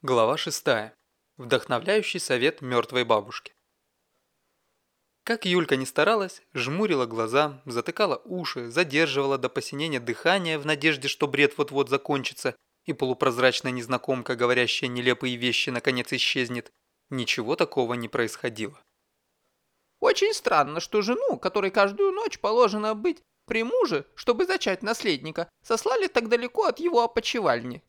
Глава 6. Вдохновляющий совет мертвой бабушки. Как Юлька не старалась, жмурила глаза, затыкала уши, задерживала до посинения дыхания в надежде, что бред вот-вот закончится и полупрозрачная незнакомка, говорящая нелепые вещи, наконец исчезнет, ничего такого не происходило. Очень странно, что жену, которой каждую ночь положено быть при муже, чтобы зачать наследника, сослали так далеко от его опочивальни.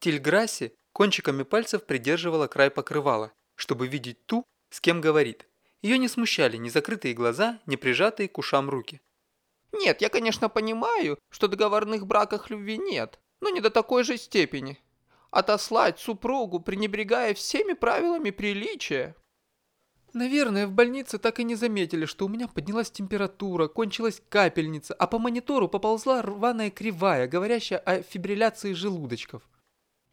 Тильграси Кончиками пальцев придерживала край покрывала, чтобы видеть ту, с кем говорит. Ее не смущали ни закрытые глаза, ни прижатые к ушам руки. «Нет, я, конечно, понимаю, что договорных браках любви нет, но не до такой же степени. Отослать супругу, пренебрегая всеми правилами приличия». Наверное, в больнице так и не заметили, что у меня поднялась температура, кончилась капельница, а по монитору поползла рваная кривая, говорящая о фибрилляции желудочков.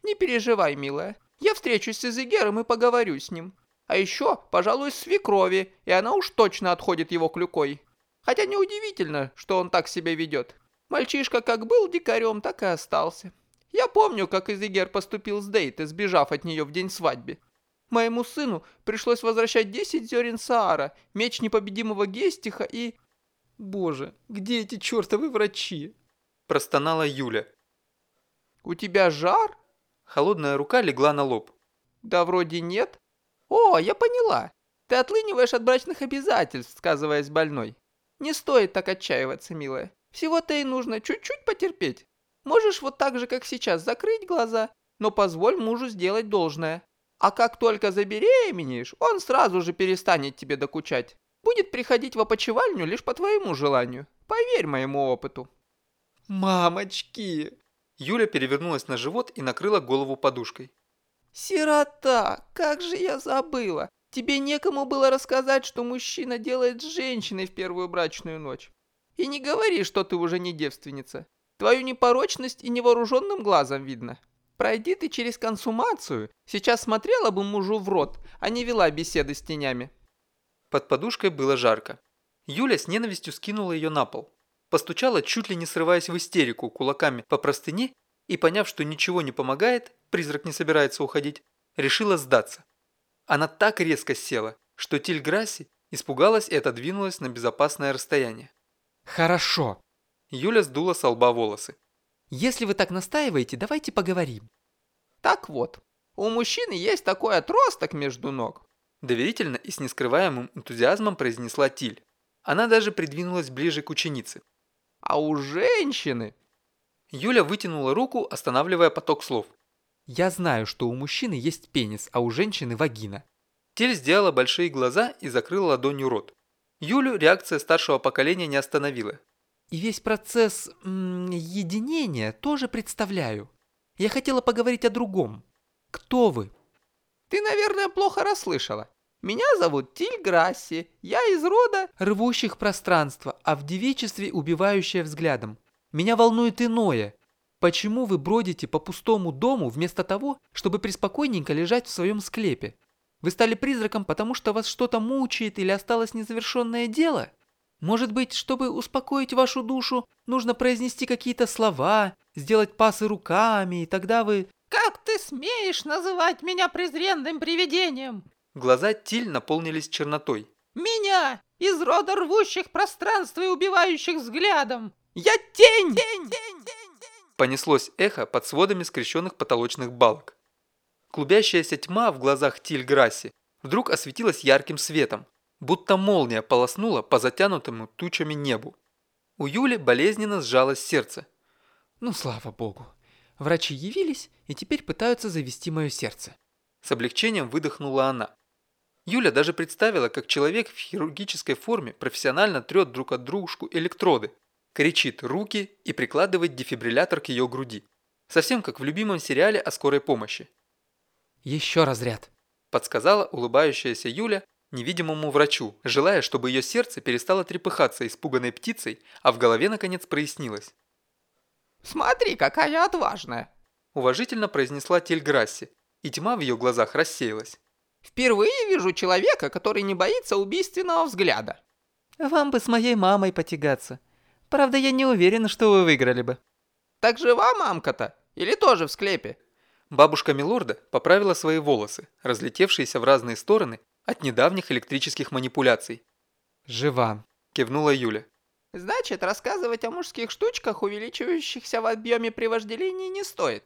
Не переживай, милая. Я встречусь с Изегером и поговорю с ним. А еще, пожалуй, с свекрови, и она уж точно отходит его клюкой. Хотя неудивительно, что он так себя ведет. Мальчишка как был дикарем, так и остался. Я помню, как Изегер поступил с Дейт, сбежав от нее в день свадьбы. Моему сыну пришлось возвращать 10 зерен Саара, меч непобедимого Гестиха и... Боже, где эти чертовы врачи? Простонала Юля. У тебя жар? Холодная рука легла на лоб. «Да вроде нет». «О, я поняла. Ты отлыниваешь от брачных обязательств, сказываясь больной. Не стоит так отчаиваться, милая. Всего-то и нужно чуть-чуть потерпеть. Можешь вот так же, как сейчас, закрыть глаза, но позволь мужу сделать должное. А как только забеременеешь, он сразу же перестанет тебе докучать. Будет приходить в опочивальню лишь по твоему желанию. Поверь моему опыту». «Мамочки!» Юля перевернулась на живот и накрыла голову подушкой. «Сирота, как же я забыла! Тебе некому было рассказать, что мужчина делает с женщиной в первую брачную ночь. И не говори, что ты уже не девственница. Твою непорочность и невооруженным глазом видно. Пройди ты через консумацию, сейчас смотрела бы мужу в рот, а не вела беседы с тенями». Под подушкой было жарко. Юля с ненавистью скинула ее на пол постучала, чуть ли не срываясь в истерику, кулаками по простыне и, поняв, что ничего не помогает, призрак не собирается уходить, решила сдаться. Она так резко села, что Тильграсси испугалась и отодвинулась на безопасное расстояние. «Хорошо». Юля сдула с лба волосы. «Если вы так настаиваете, давайте поговорим». «Так вот, у мужчины есть такой отросток между ног». Доверительно и с нескрываемым энтузиазмом произнесла Тиль. Она даже придвинулась ближе к ученице. А у женщины... Юля вытянула руку, останавливая поток слов. Я знаю, что у мужчины есть пенис, а у женщины вагина. Тель сделала большие глаза и закрыла ладонью рот. Юлю реакция старшего поколения не остановила. И весь процесс м -м, единения тоже представляю. Я хотела поговорить о другом. Кто вы? Ты, наверное, плохо расслышала. Меня зовут Тиль Грасси, я из рода... Рвущих пространство, а в девичестве убивающее взглядом. Меня волнует иное. Почему вы бродите по пустому дому вместо того, чтобы преспокойненько лежать в своем склепе? Вы стали призраком, потому что вас что-то мучает или осталось незавершенное дело? Может быть, чтобы успокоить вашу душу, нужно произнести какие-то слова, сделать пасы руками, и тогда вы... «Как ты смеешь называть меня презренным привидением?» Глаза Тиль наполнились чернотой. «Меня, из рода рвущих пространство и убивающих взглядом! Я тень! тень, тень, тень, Понеслось эхо под сводами скрещенных потолочных балок. Клубящаяся тьма в глазах Тиль Грасси вдруг осветилась ярким светом, будто молния полоснула по затянутому тучами небу. У Юли болезненно сжалось сердце. «Ну, слава богу. Врачи явились и теперь пытаются завести мое сердце». С облегчением выдохнула она. Юля даже представила, как человек в хирургической форме профессионально трет друг от дружку электроды, кричит руки и прикладывает дефибриллятор к ее груди. Совсем как в любимом сериале о скорой помощи. «Еще разряд», – подсказала улыбающаяся Юля невидимому врачу, желая, чтобы ее сердце перестало трепыхаться испуганной птицей, а в голове наконец прояснилось. «Смотри, какая отважная!» – уважительно произнесла Тельграсси, и тьма в ее глазах рассеялась. Впервые вижу человека, который не боится убийственного взгляда. Вам бы с моей мамой потягаться. Правда, я не уверена, что вы выиграли бы. Так жива мамка-то? Или тоже в склепе? Бабушка Милорда поправила свои волосы, разлетевшиеся в разные стороны от недавних электрических манипуляций. Жива. Кивнула Юля. Значит, рассказывать о мужских штучках, увеличивающихся в объеме при вожделении, не стоит.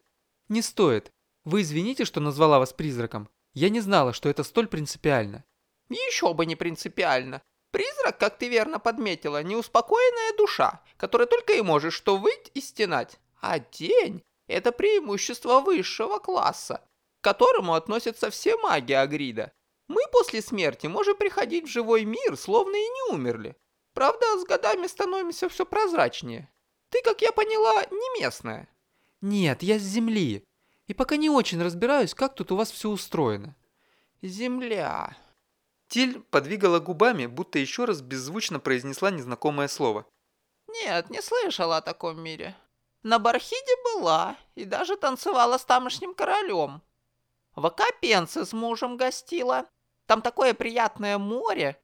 Не стоит. Вы извините, что назвала вас призраком. Я не знала, что это столь принципиально. Еще бы не принципиально. Призрак, как ты верно подметила, неуспокоенная душа, которая только и может что выть и стенать. А тень – это преимущество высшего класса, к которому относятся все маги Агрида. Мы после смерти можем приходить в живой мир, словно и не умерли. Правда, с годами становимся все прозрачнее. Ты, как я поняла, не местная. Нет, я с земли. И пока не очень разбираюсь, как тут у вас все устроено. Земля. Тиль подвигала губами, будто еще раз беззвучно произнесла незнакомое слово. Нет, не слышала о таком мире. На Бархиде была и даже танцевала с тамошним королем. В Акапенце с мужем гостила. Там такое приятное море.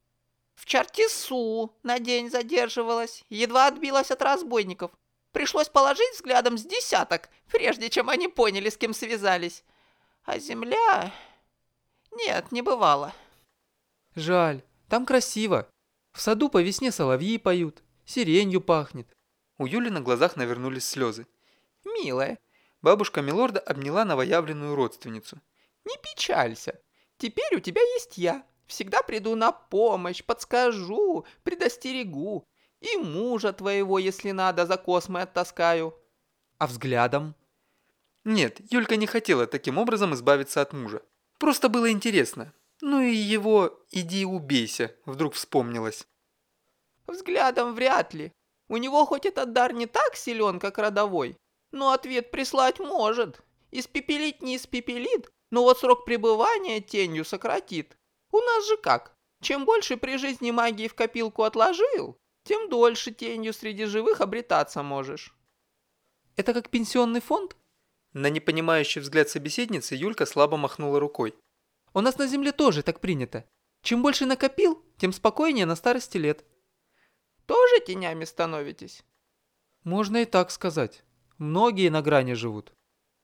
В Чартису на день задерживалась, едва отбилась от разбойников. Пришлось положить взглядом с десяток, прежде чем они поняли, с кем связались. А земля... Нет, не бывало. Жаль, там красиво. В саду по весне соловьи поют, сиренью пахнет. У Юли на глазах навернулись слезы. Милая, Бабушка Милорда обняла новоявленную родственницу. не печалься. Теперь у тебя есть я. Всегда приду на помощь, подскажу, предостерегу. И мужа твоего, если надо, за космы оттаскаю. А взглядом? Нет, Юлька не хотела таким образом избавиться от мужа. Просто было интересно. Ну и его «иди убейся» вдруг вспомнилось. Взглядом вряд ли. У него хоть этот дар не так силен, как родовой, но ответ прислать может. Испепелить не испепелит, но вот срок пребывания тенью сократит. У нас же как? Чем больше при жизни магии в копилку отложил, тем дольше тенью среди живых обретаться можешь. Это как пенсионный фонд? На непонимающий взгляд собеседницы Юлька слабо махнула рукой. У нас на земле тоже так принято. Чем больше накопил, тем спокойнее на старости лет. Тоже тенями становитесь? Можно и так сказать. Многие на грани живут.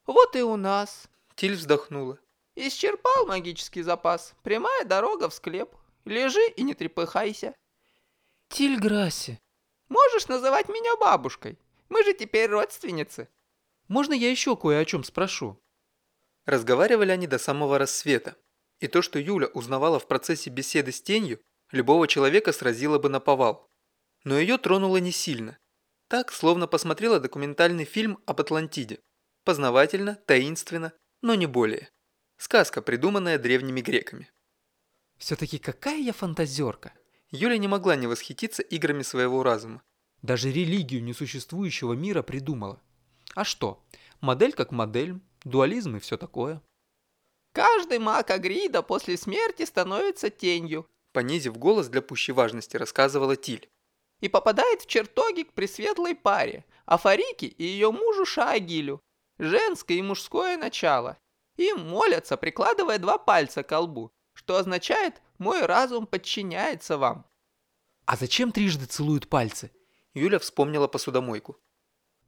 Вот и у нас. Тиль вздохнула. Исчерпал магический запас. Прямая дорога в склеп. Лежи и не трепыхайся. Тильграси. Можешь называть меня бабушкой. Мы же теперь родственницы. Можно я еще кое о чем спрошу? Разговаривали они до самого рассвета. И то, что Юля узнавала в процессе беседы с тенью, любого человека сразило бы на повал. Но ее тронуло не сильно. Так, словно посмотрела документальный фильм об Атлантиде. Познавательно, таинственно, но не более. Сказка, придуманная древними греками. Все-таки какая я фантазерка. Юля не могла не восхититься играми своего разума. Даже религию несуществующего мира придумала. А что? Модель как модель, дуализм и все такое. Каждый маг Агрида после смерти становится тенью Понизив голос для пущей важности, рассказывала Тиль. и попадает в чертоги к пресветлой паре, Афарике и ее мужу Шаагилю, женское и мужское начало. Им молятся, прикладывая два пальца к лбу, что означает «мой разум подчиняется вам». А зачем трижды целуют пальцы? Юля вспомнила посудомойку.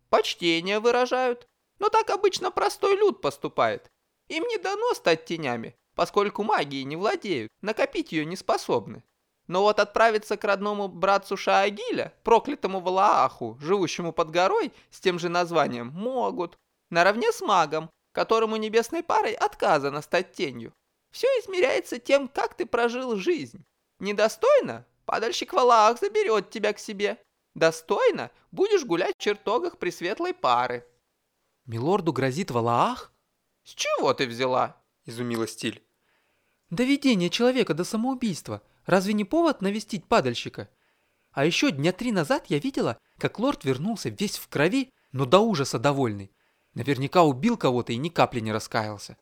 Почтение выражают. Но так обычно простой люд поступает. Им не дано стать тенями, поскольку магией не владеют, накопить ее не способны. Но вот отправиться к родному братцу Шаагиля, проклятому Валааху, живущему под горой с тем же названием, могут. Наравне с магом, которому небесной парой отказано стать тенью. Все измеряется тем, как ты прожил жизнь. Недостойно? Падальщик Валаах заберет тебя к себе. Достойно? Будешь гулять в чертогах пресветлой пары. Милорду грозит Валаах? С чего ты взяла? Изумилась Тиль. Доведение человека до самоубийства. Разве не повод навестить падальщика? А еще дня три назад я видела, как лорд вернулся весь в крови, но до ужаса довольный. Наверняка убил кого-то и ни капли не раскаялся.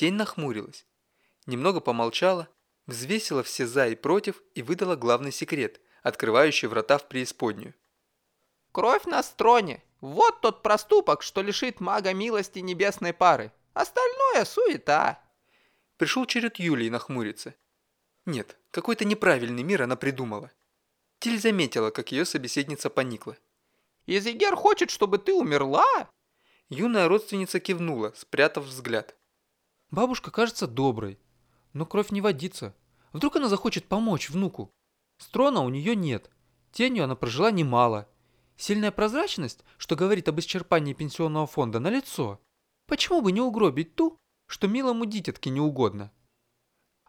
Тень нахмурилась. Немного помолчала, взвесила все «за» и «против» и выдала главный секрет, открывающий врата в преисподнюю. Кровь на строне. Вот тот проступок, что лишит мага милости небесной пары. Остальное суета. Пришел черед Юлии нахмуриться. Нет, какой-то неправильный мир она придумала. Тиль заметила, как ее собеседница поникла. Изегер хочет, чтобы ты умерла? Юная родственница кивнула, спрятав взгляд. Бабушка кажется доброй, но кровь не водится. Вдруг она захочет помочь внуку? Строна у нее нет. Тенью она прожила немало. Сильная прозрачность, что говорит об исчерпании пенсионного фонда, на лицо. Почему бы не угробить ту, что милому дитятке не угодно?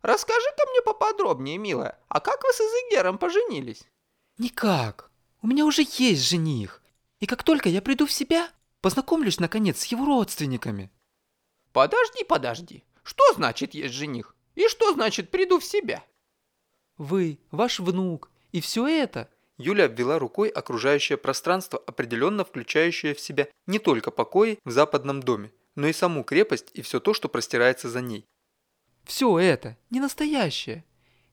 Расскажи-ка мне поподробнее, милая, а как вы с Изегером поженились? Никак. У меня уже есть жених. И как только я приду в себя, познакомлюсь наконец с его родственниками. Подожди, подожди. Что значит есть жених? И что значит приду в себя? Вы, ваш внук, и все это. Юля обвела рукой окружающее пространство, определенно включающее в себя не только покои в западном доме, но и саму крепость и все то, что простирается за ней. Все это не настоящее.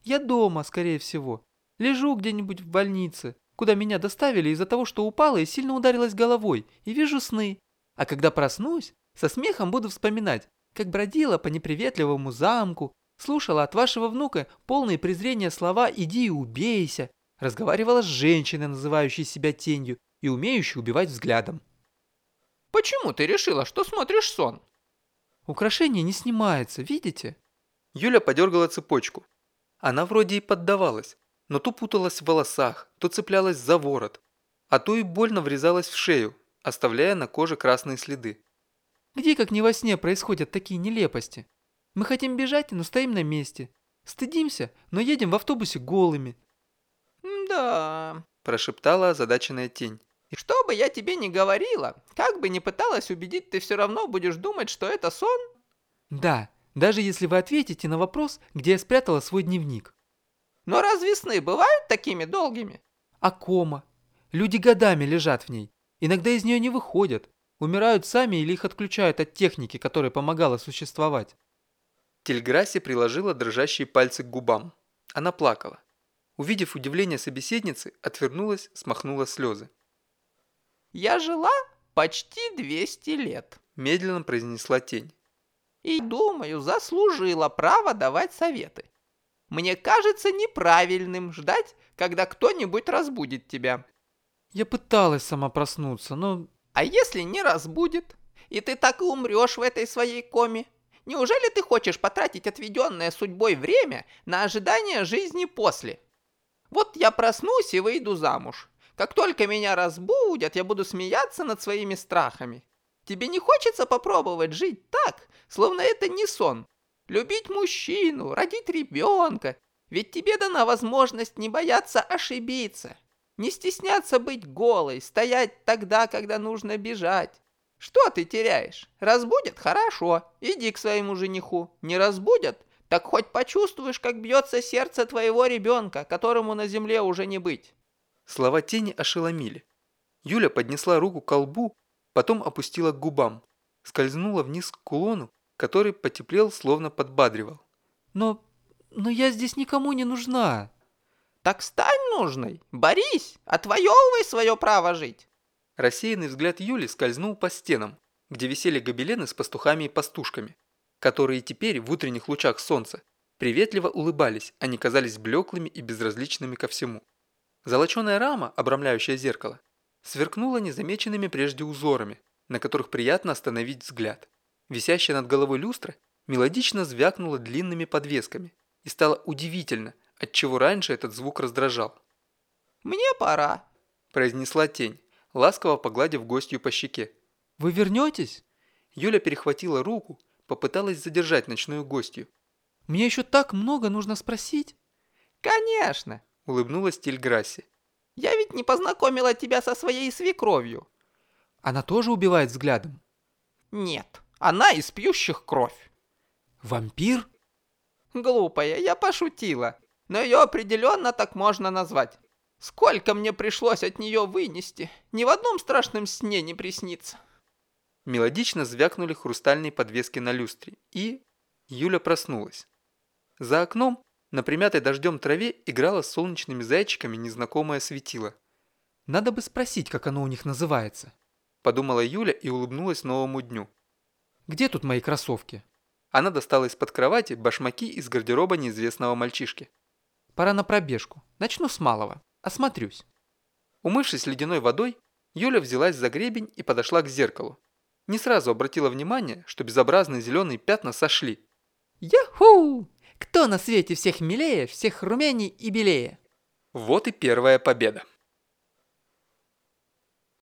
Я дома, скорее всего. Лежу где-нибудь в больнице, куда меня доставили из-за того, что упала и сильно ударилась головой, и вижу сны. А когда проснусь, со смехом буду вспоминать, как бродила по неприветливому замку, слушала от вашего внука полные презрения слова «иди и убейся», разговаривала с женщиной, называющей себя тенью и умеющей убивать взглядом. Почему ты решила, что смотришь сон? Украшение не снимается, видите? Юля подергала цепочку. Она вроде и поддавалась, но то путалась в волосах, то цеплялась за ворот, а то и больно врезалась в шею, оставляя на коже красные следы. Где, как не во сне, происходят такие нелепости? Мы хотим бежать, но стоим на месте. Стыдимся, но едем в автобусе голыми. «Да...» – прошептала озадаченная тень. «И что бы я тебе ни говорила, как бы ни пыталась убедить, ты все равно будешь думать, что это сон?» «Да, даже если вы ответите на вопрос, где я спрятала свой дневник». «Но разве сны бывают такими долгими?» «А кома? Люди годами лежат в ней. Иногда из нее не выходят. Умирают сами или их отключают от техники, которая помогала существовать». Тельграсси приложила дрожащие пальцы к губам. Она плакала. Увидев удивление собеседницы, отвернулась, смахнула слезы. «Я жила почти 200 лет», – медленно произнесла тень. «И, думаю, заслужила право давать советы. Мне кажется неправильным ждать, когда кто-нибудь разбудит тебя». «Я пыталась сама проснуться, но...» «А если не разбудит, и ты так и умрешь в этой своей коме? Неужели ты хочешь потратить отведенное судьбой время на ожидание жизни после?» Вот я проснусь и выйду замуж. Как только меня разбудят, я буду смеяться над своими страхами. Тебе не хочется попробовать жить так, словно это не сон? Любить мужчину, родить ребенка. Ведь тебе дана возможность не бояться ошибиться. Не стесняться быть голой, стоять тогда, когда нужно бежать. Что ты теряешь? Разбудят? Хорошо. Иди к своему жениху. Не разбудят? Так хоть почувствуешь, как бьется сердце твоего ребенка, которому на земле уже не быть». Слова тени ошеломили. Юля поднесла руку к колбу, потом опустила к губам, скользнула вниз к кулону, который потеплел, словно подбадривал. «Но... но я здесь никому не нужна». «Так стань нужной, борись, отвоевывай свое право жить». Рассеянный взгляд Юли скользнул по стенам, где висели гобелены с пастухами и пастушками которые теперь в утренних лучах солнца приветливо улыбались, они казались блеклыми и безразличными ко всему. Золоченая рама, обрамляющая зеркало, сверкнула незамеченными прежде узорами, на которых приятно остановить взгляд. Висящая над головой люстра мелодично звякнула длинными подвесками, и стало удивительно, отчего раньше этот звук раздражал. «Мне пора», – произнесла тень, ласково погладив гостью по щеке. «Вы вернетесь?» Юля перехватила руку, попыталась задержать ночную гостью. «Мне еще так много нужно спросить». «Конечно!» – улыбнулась Тильграсси. «Я ведь не познакомила тебя со своей свекровью». «Она тоже убивает взглядом?» «Нет, она из пьющих кровь». «Вампир?» «Глупая, я пошутила, но ее определенно так можно назвать. Сколько мне пришлось от нее вынести, ни в одном страшном сне не приснится». Мелодично звякнули хрустальные подвески на люстре, и... Юля проснулась. За окном, на примятой дождем траве, играла с солнечными зайчиками незнакомое светило. «Надо бы спросить, как оно у них называется», – подумала Юля и улыбнулась новому дню. «Где тут мои кроссовки?» Она достала из-под кровати башмаки из гардероба неизвестного мальчишки. «Пора на пробежку. Начну с малого. Осмотрюсь». Умывшись ледяной водой, Юля взялась за гребень и подошла к зеркалу. не сразу обратила внимание, что безобразные зеленые пятна сошли. Яху! Кто на свете всех милее, всех румяней и белее? Вот и первая победа.